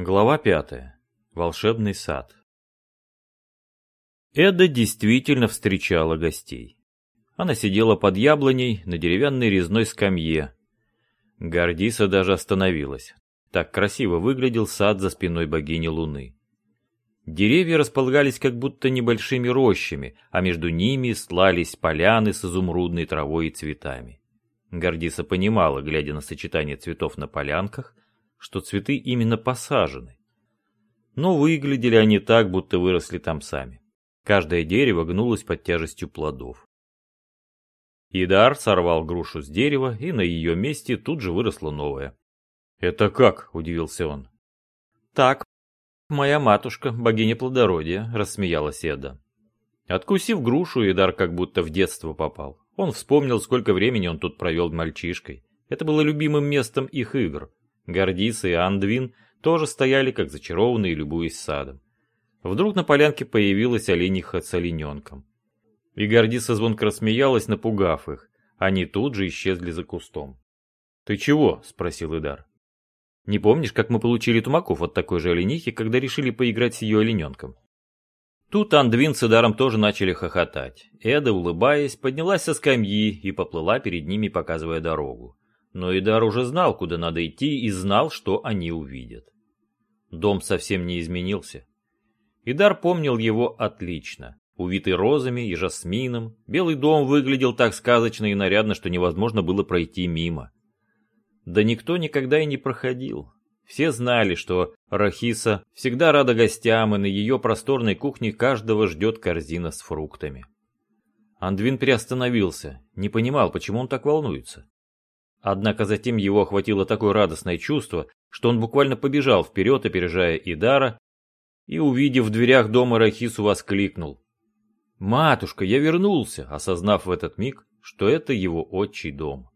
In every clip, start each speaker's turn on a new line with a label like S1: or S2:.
S1: Глава пятая. Волшебный сад. Эда действительно встречала гостей. Она сидела под яблоней на деревянной резной скамье. Гордиса даже остановилась. Так красиво выглядел сад за спиной богини Луны. Деревья располагались как будто небольшими рощами, а между ними слались поляны с изумрудной травой и цветами. Гордиса понимала, глядя на сочетание цветов на полянках, что цветы именно посажены. Но выглядели они так, будто выросли там сами. Каждое дерево гнулось под тяжестью плодов. Идар сорвал грушу с дерева, и на ее месте тут же выросло новое. «Это как?» – удивился он. «Так, моя матушка, богиня плодородия», – рассмеялась Эда. Откусив грушу, Идар как будто в детство попал. Он вспомнил, сколько времени он тут провел мальчишкой. Это было любимым местом их игр. Гордиса и Андвин тоже стояли, как зачарованные, любуясь садом. Вдруг на полянке появилась олениха с олененком. И Гордиса звонко рассмеялась, напугав их. Они тут же исчезли за кустом. «Ты чего?» – спросил Идар. «Не помнишь, как мы получили тумаков от такой же оленихи, когда решили поиграть с ее олененком?» Тут Андвин с Идаром тоже начали хохотать. Эда, улыбаясь, поднялась со скамьи и поплыла перед ними, показывая дорогу. Но Идар уже знал, куда надо идти, и знал, что они увидят. Дом совсем не изменился. Идар помнил его отлично. Увитый розами и жасмином, белый дом выглядел так сказочно и нарядно, что невозможно было пройти мимо. Да никто никогда и не проходил. Все знали, что Рахиса всегда рада гостям, и на ее просторной кухне каждого ждет корзина с фруктами. Андвин приостановился, не понимал, почему он так волнуется. Однако затем его охватило такое радостное чувство, что он буквально побежал вперед, опережая Идара, и, увидев в дверях дома Рахису, воскликнул. «Матушка, я вернулся!» осознав в этот миг, что это его отчий дом.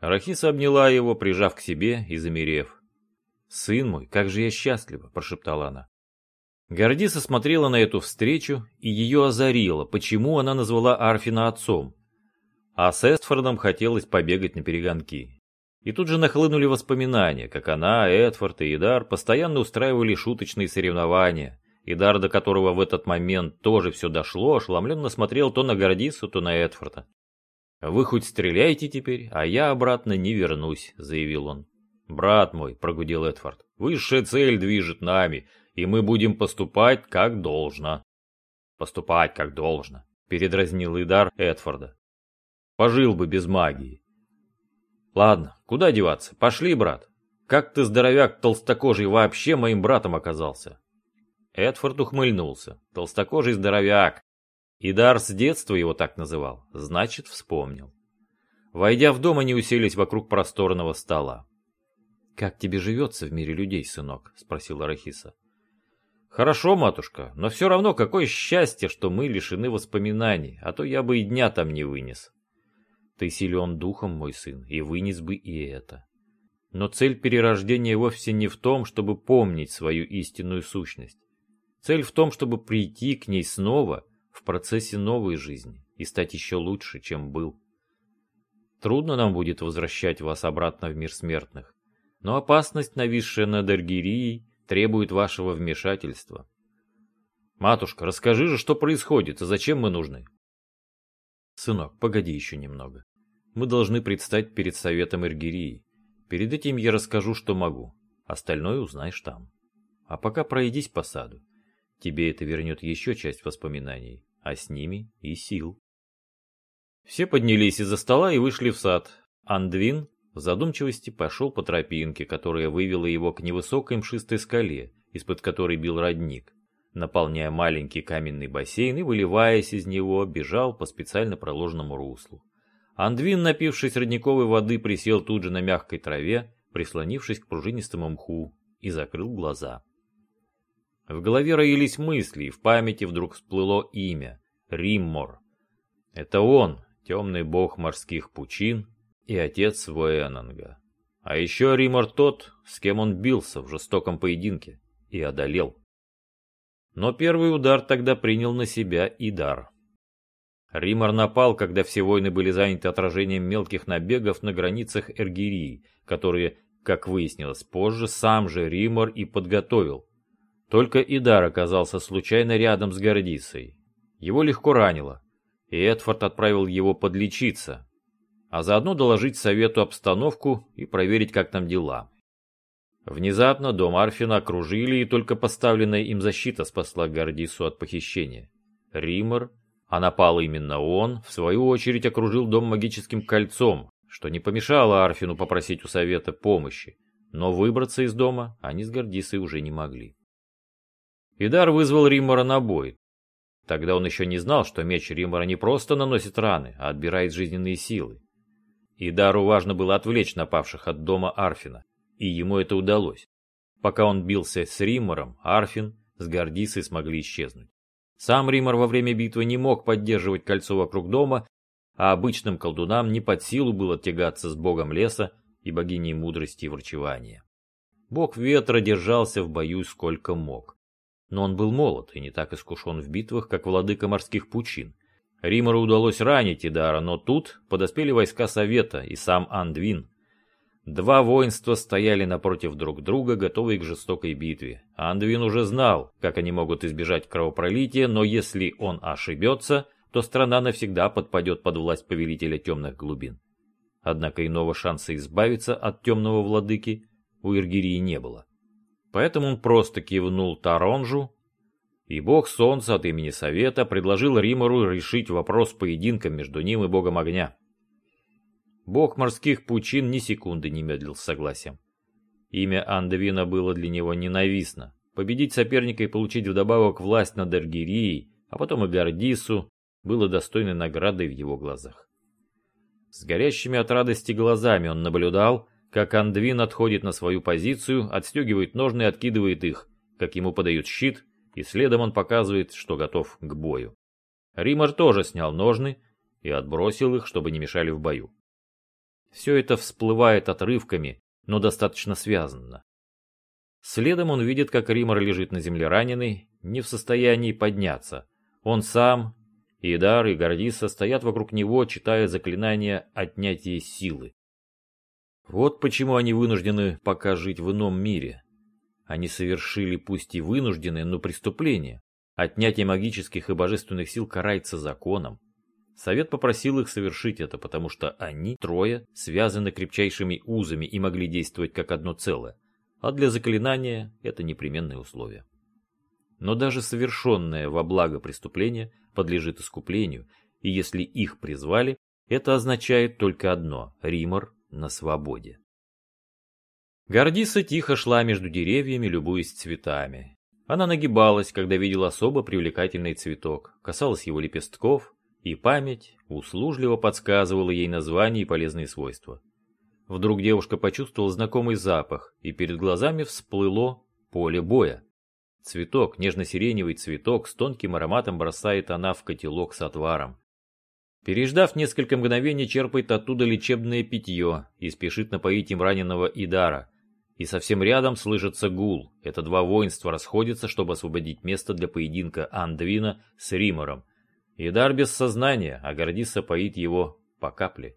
S1: Рахиса обняла его, прижав к себе и замерев. «Сын мой, как же я счастлива!» – прошептала она. Гордиса смотрела на эту встречу, и ее озарило, почему она назвала Арфина отцом. А с Эстфордом хотелось побегать на перегонки. И тут же нахлынули воспоминания, как она, Эдфорд и Идар постоянно устраивали шуточные соревнования. Идар, до которого в этот момент тоже все дошло, ошеломленно смотрел то на Гордису, то на Эдфорда. «Вы хоть стреляйте теперь, а я обратно не вернусь», — заявил он. «Брат мой», — прогудел Эдфорд, — «высшая цель движет нами, и мы будем поступать как должно». «Поступать как должно», — передразнил Идар Эдфорда. Пожил бы без магии. Ладно, куда деваться? Пошли, брат. Как ты, здоровяк толстокожий, вообще моим братом оказался? Эдфорд ухмыльнулся. Толстокожий здоровяк. Идар с детства его так называл. Значит, вспомнил. Войдя в дом, они уселись вокруг просторного стола. «Как тебе живется в мире людей, сынок?» — спросила Рахиса. «Хорошо, матушка, но все равно какое счастье, что мы лишены воспоминаний, а то я бы и дня там не вынес». Ты силен духом, мой сын, и вынес бы и это. Но цель перерождения вовсе не в том, чтобы помнить свою истинную сущность. Цель в том, чтобы прийти к ней снова в процессе новой жизни и стать еще лучше, чем был. Трудно нам будет возвращать вас обратно в мир смертных, но опасность, нависшая над Аргирией, требует вашего вмешательства. Матушка, расскажи же, что происходит и зачем мы нужны? Сынок, погоди еще немного. Мы должны предстать перед советом Эргирии. Перед этим я расскажу, что могу. Остальное узнаешь там. А пока пройдись по саду. Тебе это вернет еще часть воспоминаний, а с ними и сил. Все поднялись из-за стола и вышли в сад. Андвин в задумчивости пошел по тропинке, которая вывела его к невысокой мшистой скале, из-под которой бил родник. Наполняя маленький каменный бассейн и выливаясь из него, бежал по специально проложенному руслу. Андвин, напившись родниковой воды, присел тут же на мягкой траве, прислонившись к пружинистому мху, и закрыл глаза. В голове роились мысли, и в памяти вдруг всплыло имя — Риммор. Это он, темный бог морских пучин и отец Вуэнанга. А еще Риммор тот, с кем он бился в жестоком поединке и одолел. Но первый удар тогда принял на себя Идар. Римар напал, когда все войны были заняты отражением мелких набегов на границах Эргирии, которые как выяснилось позже, сам же Римор и подготовил. Только Идар оказался случайно рядом с Гордисой. Его легко ранило, и Эдфорд отправил его подлечиться, а заодно доложить совету обстановку и проверить, как там дела. Внезапно дом Арфина окружили, и только поставленная им защита спасла Гордису от похищения. Римор, а напал именно он, в свою очередь окружил дом магическим кольцом, что не помешало Арфину попросить у совета помощи, но выбраться из дома они с Гордисой уже не могли. Идар вызвал Римора на бой. Тогда он еще не знал, что меч Римора не просто наносит раны, а отбирает жизненные силы. Идару важно было отвлечь напавших от дома Арфина, и ему это удалось. Пока он бился с Римором, Арфин с Гордисой смогли исчезнуть. Сам Римор во время битвы не мог поддерживать кольцо вокруг дома, а обычным колдунам не под силу было тягаться с богом леса и богиней мудрости и врачевания. Бог ветра держался в бою сколько мог. Но он был молод и не так искушен в битвах, как владыка морских пучин. Римору удалось ранить Идара, но тут подоспели войска Совета и сам Андвин. Два воинства стояли напротив друг друга, готовые к жестокой битве. Андвин уже знал, как они могут избежать кровопролития, но если он ошибется, то страна навсегда подпадет под власть повелителя темных глубин. Однако иного шанса избавиться от темного владыки у Иргирии не было. Поэтому он просто кивнул Таронжу, и бог солнца от имени совета предложил Римору решить вопрос поединка между ним и богом огня. Бог морских пучин ни секунды не медлил с согласием. Имя Андвина было для него ненавистно. Победить соперника и получить вдобавок власть над Эргирией, а потом и Гордису, было достойной наградой в его глазах. С горящими от радости глазами он наблюдал, как Андвин отходит на свою позицию, отстегивает ножны и откидывает их, как ему подают щит, и следом он показывает, что готов к бою. Римар тоже снял ножны и отбросил их, чтобы не мешали в бою. Все это всплывает отрывками, но достаточно связанно. Следом он видит, как Римар лежит на земле раненый, не в состоянии подняться. Он сам, Идар и Гордиса стоят вокруг него, читая заклинание отнятия силы. Вот почему они вынуждены пока жить в ином мире. Они совершили пусть и вынужденное, но преступление. Отнятие магических и божественных сил карается законом. Совет попросил их совершить это, потому что они, трое, связаны крепчайшими узами и могли действовать как одно целое. А для заклинания это непременное условие. Но даже совершенное во благо преступление подлежит искуплению, и если их призвали, это означает только одно – Римор на свободе. Гордиса тихо шла между деревьями, любуясь цветами. Она нагибалась, когда видела особо привлекательный цветок, касалась его лепестков, и память услужливо подсказывала ей название и полезные свойства. Вдруг девушка почувствовала знакомый запах, и перед глазами всплыло поле боя. Цветок, нежно-сиреневый цветок, с тонким ароматом бросает она в котелок с отваром. Переждав несколько мгновений, черпает оттуда лечебное питье и спешит напоить им раненого Идара. И совсем рядом слышится гул. Это два воинства расходятся, чтобы освободить место для поединка Андвина с Римором. Идар без сознания, а Гордиса поит его по капле.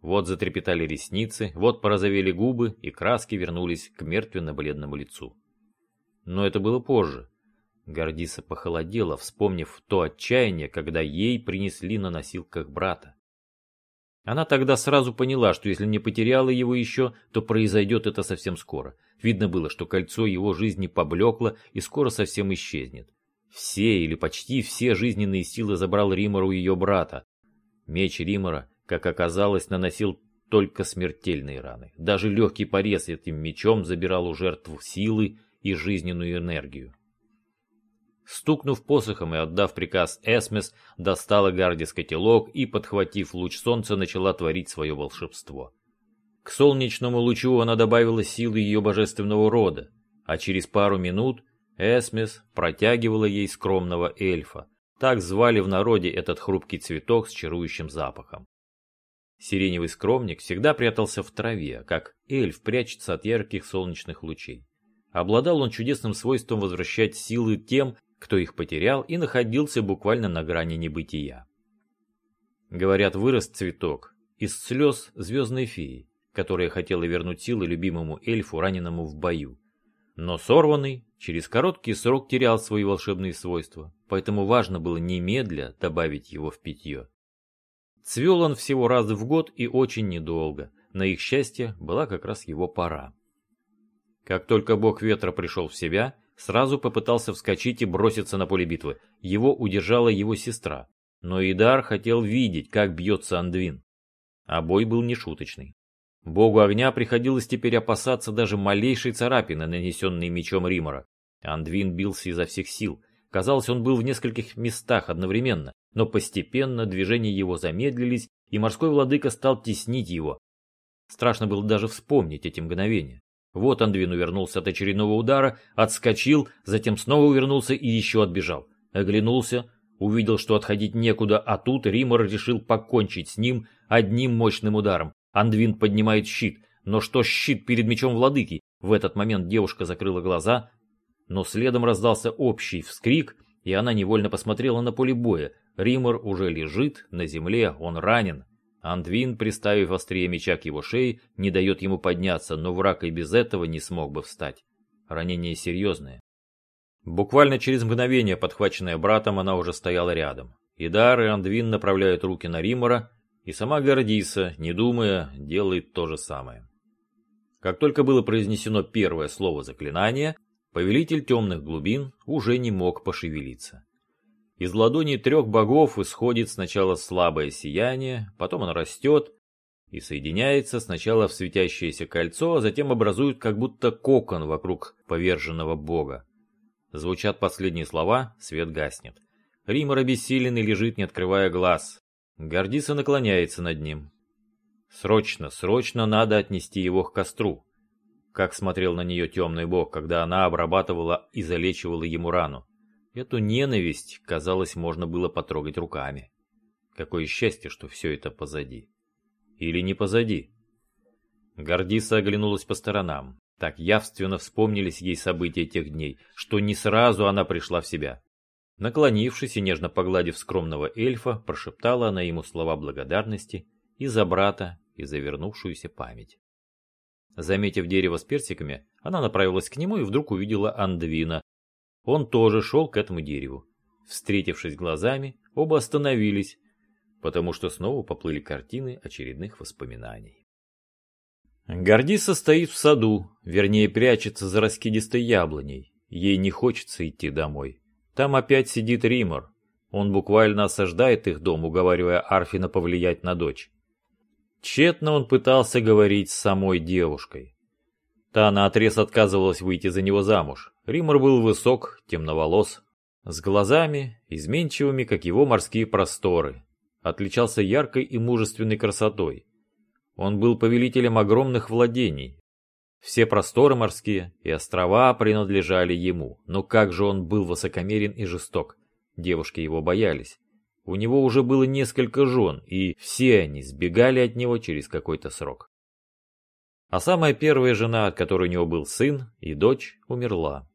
S1: Вот затрепетали ресницы, вот порозовели губы, и краски вернулись к мертвенно-бледному лицу. Но это было позже. Гордиса похолодела, вспомнив то отчаяние, когда ей принесли на носилках брата. Она тогда сразу поняла, что если не потеряла его еще, то произойдет это совсем скоро. Видно было, что кольцо его жизни поблекло и скоро совсем исчезнет. Все или почти все жизненные силы забрал Римору ее брата. Меч Римора, как оказалось, наносил только смертельные раны. Даже легкий порез этим мечом забирал у жертв силы и жизненную энергию. Стукнув посохом и отдав приказ Эсмес, достала Гардис котелок и, подхватив луч солнца, начала творить свое волшебство. К солнечному лучу она добавила силы ее божественного рода, а через пару минут Эсмес протягивала ей скромного эльфа. Так звали в народе этот хрупкий цветок с чарующим запахом. Сиреневый скромник всегда прятался в траве, как эльф прячется от ярких солнечных лучей. Обладал он чудесным свойством возвращать силы тем, кто их потерял и находился буквально на грани небытия. Говорят, вырос цветок из слез звездной феи, которая хотела вернуть силы любимому эльфу, раненому в бою. Но сорванный через короткий срок терял свои волшебные свойства, поэтому важно было немедля добавить его в питье. Цвел он всего раз в год и очень недолго. На их счастье была как раз его пора. Как только бог ветра пришел в себя, сразу попытался вскочить и броситься на поле битвы. Его удержала его сестра. Но Идар хотел видеть, как бьется Андвин. А бой был нешуточный. Богу огня приходилось теперь опасаться даже малейшей царапины, нанесенной мечом Римора. Андвин бился изо всех сил. Казалось, он был в нескольких местах одновременно, но постепенно движения его замедлились, и морской владыка стал теснить его. Страшно было даже вспомнить эти мгновения. Вот Андвин увернулся от очередного удара, отскочил, затем снова увернулся и еще отбежал. Оглянулся, увидел, что отходить некуда, а тут Римор решил покончить с ним одним мощным ударом. Андвин поднимает щит, но что щит перед мечом владыки? В этот момент девушка закрыла глаза, но следом раздался общий вскрик, и она невольно посмотрела на поле боя. Римор уже лежит на земле, он ранен. Андвин, приставив острие меча к его шее, не дает ему подняться, но враг и без этого не смог бы встать. Ранение серьезное. Буквально через мгновение, подхваченная братом, она уже стояла рядом. Идар и Андвин направляют руки на Римора, и сама Гордиса, не думая, делает то же самое. Как только было произнесено первое слово заклинания, повелитель темных глубин уже не мог пошевелиться. Из ладони трех богов исходит сначала слабое сияние, потом оно растет и соединяется сначала в светящееся кольцо, а затем образует как будто кокон вокруг поверженного бога. Звучат последние слова, свет гаснет. Римор обессиленный лежит, не открывая глаз. Гордиса наклоняется над ним. Срочно, срочно надо отнести его к костру. Как смотрел на нее темный бог, когда она обрабатывала и залечивала ему рану. Эту ненависть, казалось, можно было потрогать руками. Какое счастье, что все это позади. Или не позади. Гордиса оглянулась по сторонам. Так явственно вспомнились ей события тех дней, что не сразу она пришла в себя. Наклонившись и нежно погладив скромного эльфа, прошептала она ему слова благодарности и за брата, и за вернувшуюся память. Заметив дерево с персиками, она направилась к нему и вдруг увидела Андвина. Он тоже шел к этому дереву. Встретившись глазами, оба остановились, потому что снова поплыли картины очередных воспоминаний. Гордиса стоит в саду, вернее прячется за раскидистой яблоней. Ей не хочется идти домой. Там опять сидит Римор. Он буквально осаждает их дом, уговаривая Арфина повлиять на дочь. Тщетно он пытался говорить с самой девушкой. Та наотрез отказывалась выйти за него замуж. Римор был высок, темноволос, с глазами, изменчивыми, как его морские просторы. Отличался яркой и мужественной красотой. Он был повелителем огромных владений, все просторы морские и острова принадлежали ему, но как же он был высокомерен и жесток. Девушки его боялись. У него уже было несколько жен, и все они сбегали от него через какой-то срок. А самая первая жена, от которой у него был сын и дочь, умерла.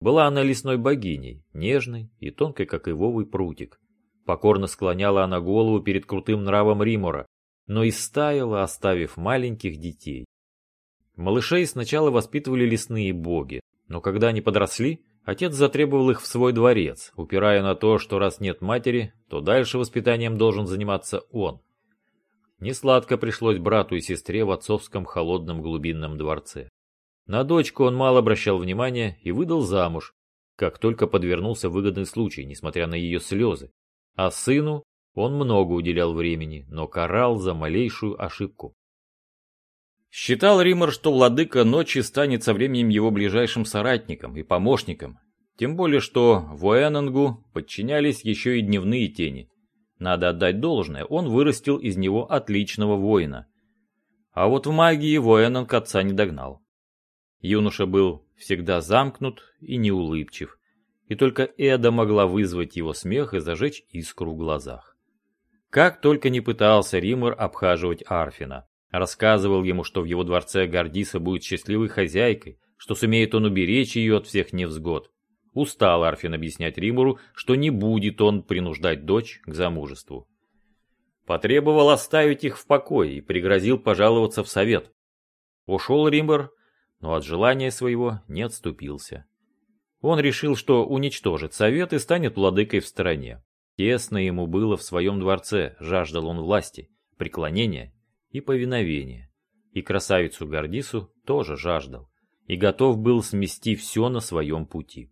S1: Была она лесной богиней, нежной и тонкой, как ивовый прутик. Покорно склоняла она голову перед крутым нравом Римора, но и стаяла, оставив маленьких детей. Малышей сначала воспитывали лесные боги, но когда они подросли, отец затребовал их в свой дворец, упирая на то, что раз нет матери, то дальше воспитанием должен заниматься он. Несладко пришлось брату и сестре в отцовском холодном глубинном дворце. На дочку он мало обращал внимания и выдал замуж, как только подвернулся выгодный случай, несмотря на ее слезы. А сыну он много уделял времени, но карал за малейшую ошибку. Считал Риммер, что владыка ночи станет со временем его ближайшим соратником и помощником, тем более что Вуэнангу подчинялись еще и дневные тени. Надо отдать должное, он вырастил из него отличного воина. А вот в магии Вуэнанг отца не догнал. Юноша был всегда замкнут и неулыбчив, и только Эда могла вызвать его смех и зажечь искру в глазах. Как только не пытался Риммер обхаживать Арфина, Рассказывал ему, что в его дворце Гордиса будет счастливой хозяйкой, что сумеет он уберечь ее от всех невзгод. Устал Арфин объяснять Римуру, что не будет он принуждать дочь к замужеству. Потребовал оставить их в покое и пригрозил пожаловаться в совет. Ушел Римбер, но от желания своего не отступился. Он решил, что уничтожит совет и станет владыкой в стороне. Тесно ему было в своем дворце, жаждал он власти, преклонения и повиновения. И красавицу Гордису тоже жаждал, и готов был смести все на своем пути.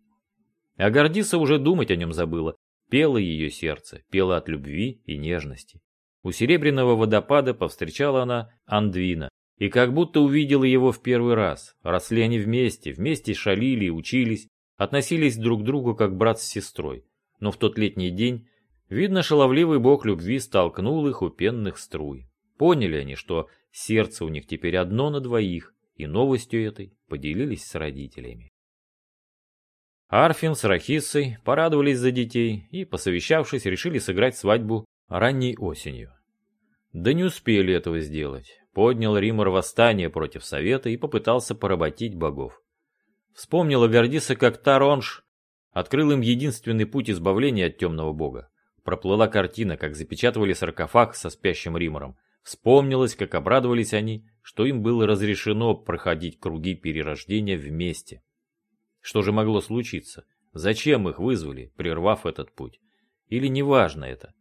S1: А Гордиса уже думать о нем забыла, пело ее сердце, пело от любви и нежности. У серебряного водопада повстречала она Андвина, и как будто увидела его в первый раз. Росли они вместе, вместе шалили и учились, относились друг к другу как брат с сестрой. Но в тот летний день, видно, шаловливый бог любви столкнул их у пенных струй. Поняли они, что сердце у них теперь одно на двоих, и новостью этой поделились с родителями. Арфин с Рахиссой порадовались за детей и, посовещавшись, решили сыграть свадьбу ранней осенью. Да не успели этого сделать. Поднял Римор восстание против Совета и попытался поработить богов. Вспомнила Гордиса, как Таронж открыл им единственный путь избавления от темного бога. Проплыла картина, как запечатывали саркофаг со спящим Римором. Вспомнилось, как обрадовались они, что им было разрешено проходить круги перерождения вместе. Что же могло случиться? Зачем их вызвали, прервав этот путь? Или неважно это?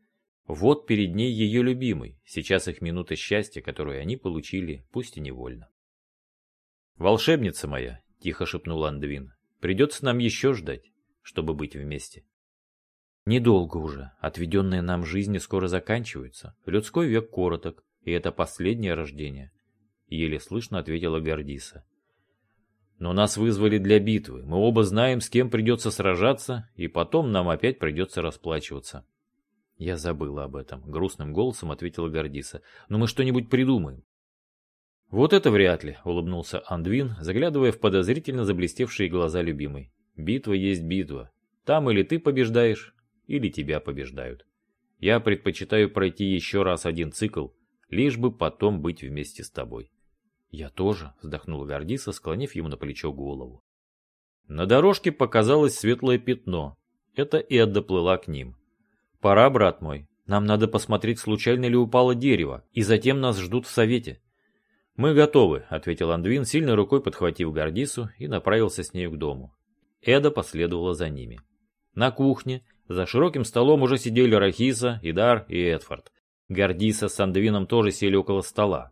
S1: Вот перед ней ее любимый, сейчас их минута счастья, которую они получили, пусть и невольно. «Волшебница моя», — тихо шепнул Андвин, — «придется нам еще ждать, чтобы быть вместе». «Недолго уже, отведенные нам жизни скоро заканчиваются, людской век короток, и это последнее рождение», — еле слышно ответила Гордиса. Но нас вызвали для битвы. Мы оба знаем, с кем придется сражаться, и потом нам опять придется расплачиваться. Я забыла об этом, грустным голосом ответила Гордиса. Но мы что-нибудь придумаем. Вот это вряд ли, улыбнулся Андвин, заглядывая в подозрительно заблестевшие глаза любимой. Битва есть битва. Там или ты побеждаешь, или тебя побеждают. Я предпочитаю пройти еще раз один цикл, лишь бы потом быть вместе с тобой. «Я тоже», — вздохнула Гордиса, склонив ему на плечо голову. На дорожке показалось светлое пятно. Это и доплыла к ним. «Пора, брат мой. Нам надо посмотреть, случайно ли упало дерево, и затем нас ждут в совете». «Мы готовы», — ответил Андвин, сильной рукой подхватив Гордису и направился с нею к дому. Эда последовала за ними. На кухне за широким столом уже сидели Рахиса, Идар и Эдфорд. Гордиса с Андвином тоже сели около стола.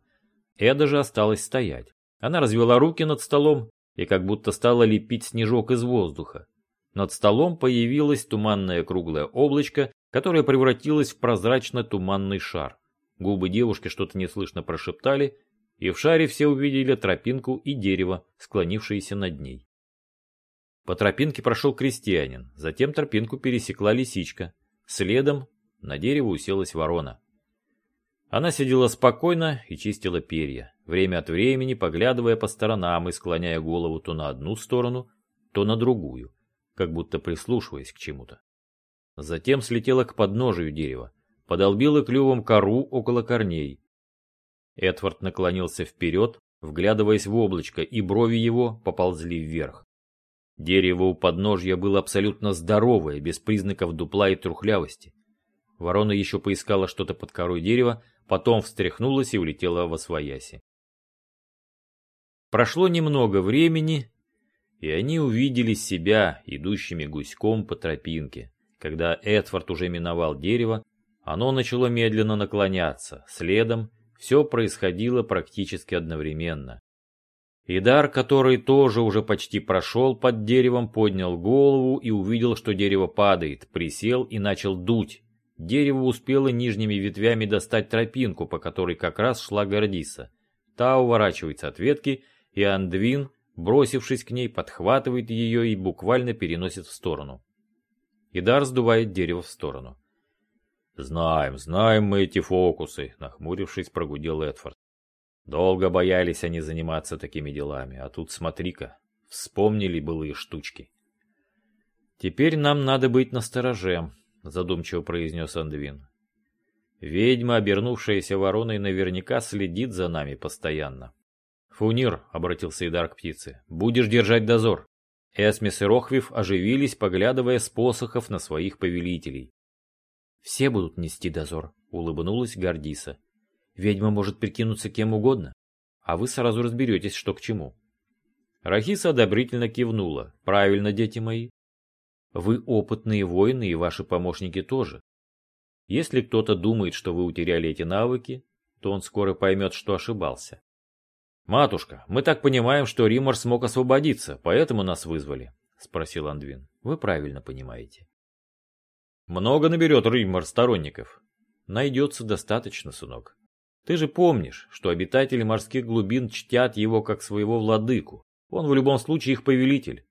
S1: Эда же осталась стоять. Она развела руки над столом и как будто стала лепить снежок из воздуха. Над столом появилось туманное круглое облачко, которое превратилось в прозрачно-туманный шар. Губы девушки что-то неслышно прошептали, и в шаре все увидели тропинку и дерево, склонившееся над ней. По тропинке прошел крестьянин, затем тропинку пересекла лисичка. Следом на дерево уселась ворона. Она сидела спокойно и чистила перья, время от времени поглядывая по сторонам и склоняя голову то на одну сторону, то на другую, как будто прислушиваясь к чему-то. Затем слетела к подножию дерева, подолбила клювом кору около корней. Эдвард наклонился вперед, вглядываясь в облачко, и брови его поползли вверх. Дерево у подножья было абсолютно здоровое, без признаков дупла и трухлявости. Ворона еще поискала что-то под корой дерева, потом встряхнулась и улетела во свояси. Прошло немного времени, и они увидели себя, идущими гуськом по тропинке. Когда Эдвард уже миновал дерево, оно начало медленно наклоняться, следом все происходило практически одновременно. Идар, который тоже уже почти прошел под деревом, поднял голову и увидел, что дерево падает, присел и начал дуть, Дерево успело нижними ветвями достать тропинку, по которой как раз шла Гордиса. Та уворачивается от ветки, и Андвин, бросившись к ней, подхватывает ее и буквально переносит в сторону. Идар сдувает дерево в сторону. «Знаем, знаем мы эти фокусы», — нахмурившись, прогудел Эдфорд. «Долго боялись они заниматься такими делами, а тут смотри-ка, вспомнили былые штучки». «Теперь нам надо быть настороже», задумчиво произнес Андвин. Ведьма, обернувшаяся вороной, наверняка следит за нами постоянно. Фунир, обратился Идар к птице, будешь держать дозор. Эсмис и Рохвив оживились, поглядывая с посохов на своих повелителей. Все будут нести дозор, улыбнулась Гордиса. Ведьма может прикинуться кем угодно, а вы сразу разберетесь, что к чему. Рахиса одобрительно кивнула. Правильно, дети мои. Вы опытные воины, и ваши помощники тоже. Если кто-то думает, что вы утеряли эти навыки, то он скоро поймет, что ошибался. «Матушка, мы так понимаем, что Римор смог освободиться, поэтому нас вызвали», — спросил Андвин. «Вы правильно понимаете». «Много наберет Римор сторонников». «Найдется достаточно, сынок. Ты же помнишь, что обитатели морских глубин чтят его как своего владыку. Он в любом случае их повелитель.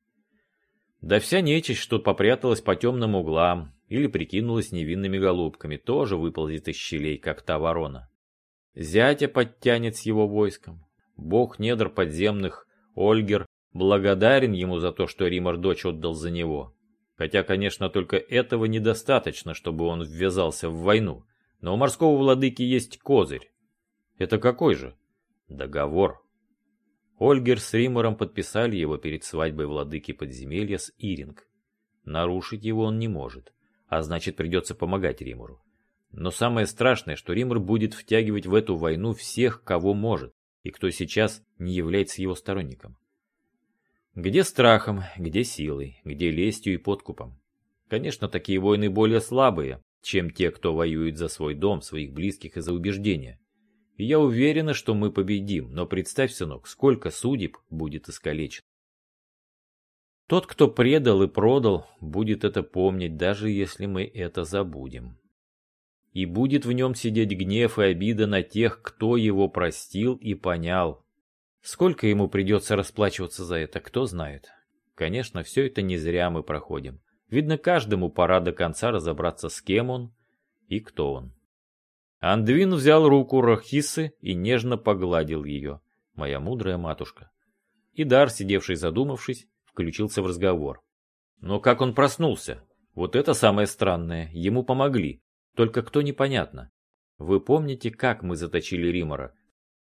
S1: Да вся нечисть, что попряталась по темным углам или прикинулась невинными голубками, тоже выползет из щелей, как та ворона. Зятя подтянет с его войском. Бог недр подземных, Ольгер, благодарен ему за то, что Римар дочь отдал за него. Хотя, конечно, только этого недостаточно, чтобы он ввязался в войну. Но у морского владыки есть козырь. Это какой же? Договор. Ольгер с Римором подписали его перед свадьбой владыки подземелья с Иринг. Нарушить его он не может, а значит придется помогать Римору. Но самое страшное, что Римор будет втягивать в эту войну всех, кого может, и кто сейчас не является его сторонником. Где страхом, где силой, где лестью и подкупом. Конечно, такие войны более слабые, чем те, кто воюет за свой дом, своих близких и за убеждения. Я уверена, что мы победим, но представь, сынок, сколько судеб будет искалечено. Тот, кто предал и продал, будет это помнить, даже если мы это забудем и будет в нем сидеть гнев и обида на тех, кто его простил и понял. Сколько ему придется расплачиваться за это, кто знает. Конечно, все это не зря мы проходим. Видно, каждому пора до конца разобраться, с кем он и кто он. Андвин взял руку Рахисы и нежно погладил ее, моя мудрая матушка. Идар, сидевший задумавшись, включился в разговор. Но как он проснулся? Вот это самое странное, ему помогли. Только кто непонятно. Вы помните, как мы заточили Римора?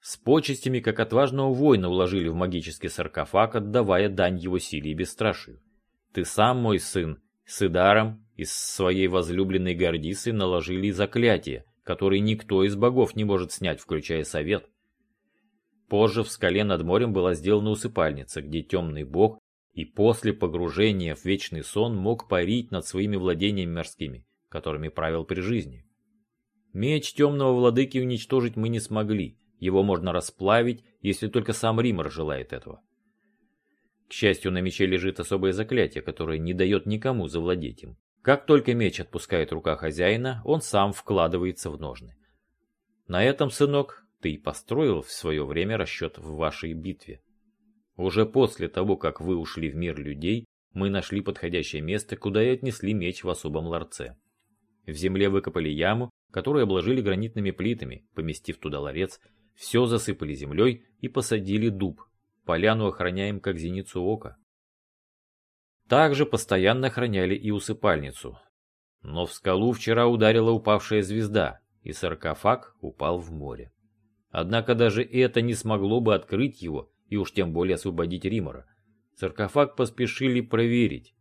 S1: С почестями, как отважного воина, уложили в магический саркофаг, отдавая дань его силе и бесстрашию. Ты сам, мой сын, с Идаром и с своей возлюбленной Гордисой наложили заклятие, которое никто из богов не может снять, включая совет. Позже в скале над морем была сделана усыпальница, где темный бог и после погружения в вечный сон мог парить над своими владениями морскими которыми правил при жизни. Меч темного владыки уничтожить мы не смогли, его можно расплавить, если только сам Римор желает этого. К счастью, на мече лежит особое заклятие, которое не дает никому завладеть им. Как только меч отпускает рука хозяина, он сам вкладывается в ножны. На этом, сынок, ты и построил в свое время расчет в вашей битве. Уже после того, как вы ушли в мир людей, мы нашли подходящее место, куда и отнесли меч в особом ларце. В земле выкопали яму, которую обложили гранитными плитами, поместив туда ларец, все засыпали землей и посадили дуб. Поляну охраняем как зеницу ока. Также постоянно охраняли и усыпальницу. Но в скалу вчера ударила упавшая звезда, и саркофаг упал в море. Однако даже это не смогло бы открыть его, и уж тем более освободить Римора. Саркофаг поспешили проверить,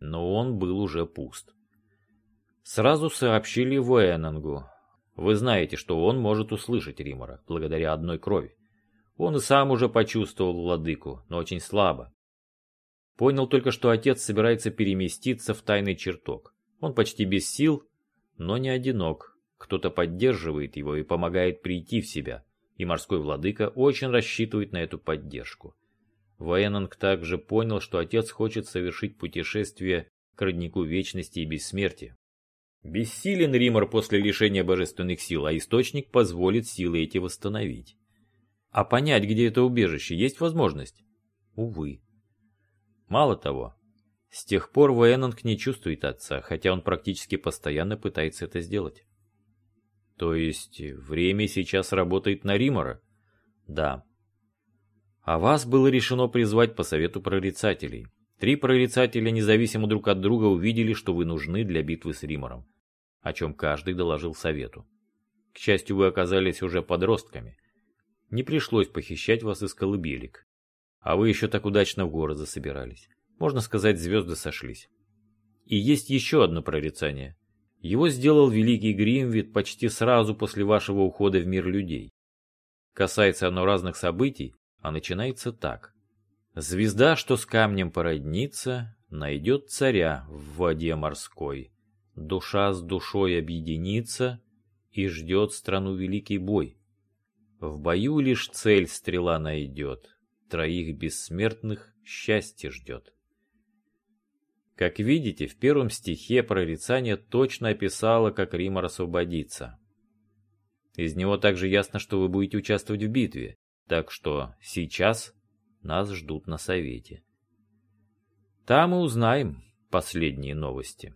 S1: но он был уже пуст. Сразу сообщили Вуэнангу. Вы знаете, что он может услышать Римора, благодаря одной крови. Он и сам уже почувствовал владыку, но очень слабо. Понял только, что отец собирается переместиться в тайный чертог. Он почти без сил, но не одинок. Кто-то поддерживает его и помогает прийти в себя, и морской владыка очень рассчитывает на эту поддержку. Ваенанг также понял, что отец хочет совершить путешествие к роднику вечности и бессмертия. Бессилен Римор после лишения божественных сил, а источник позволит силы эти восстановить. А понять, где это убежище, есть возможность? Увы. Мало того, с тех пор Вуэнанг не чувствует отца, хотя он практически постоянно пытается это сделать. То есть время сейчас работает на Римора? Да. А вас было решено призвать по совету прорицателей. Три прорицателя независимо друг от друга увидели, что вы нужны для битвы с Римором, о чем каждый доложил совету. К счастью, вы оказались уже подростками. Не пришлось похищать вас из колыбелек. А вы еще так удачно в город засобирались. Можно сказать, звезды сошлись. И есть еще одно прорицание. Его сделал великий Гримвит почти сразу после вашего ухода в мир людей. Касается оно разных событий, а начинается так. Звезда, что с камнем породнится, найдет царя в воде морской. Душа с душой объединится и ждет страну великий бой. В бою лишь цель стрела найдет, троих бессмертных счастье ждет. Как видите, в первом стихе прорицание точно описало, как Римар освободится. Из него также ясно, что вы будете участвовать в битве, так что сейчас нас ждут на совете. Там и узнаем последние новости.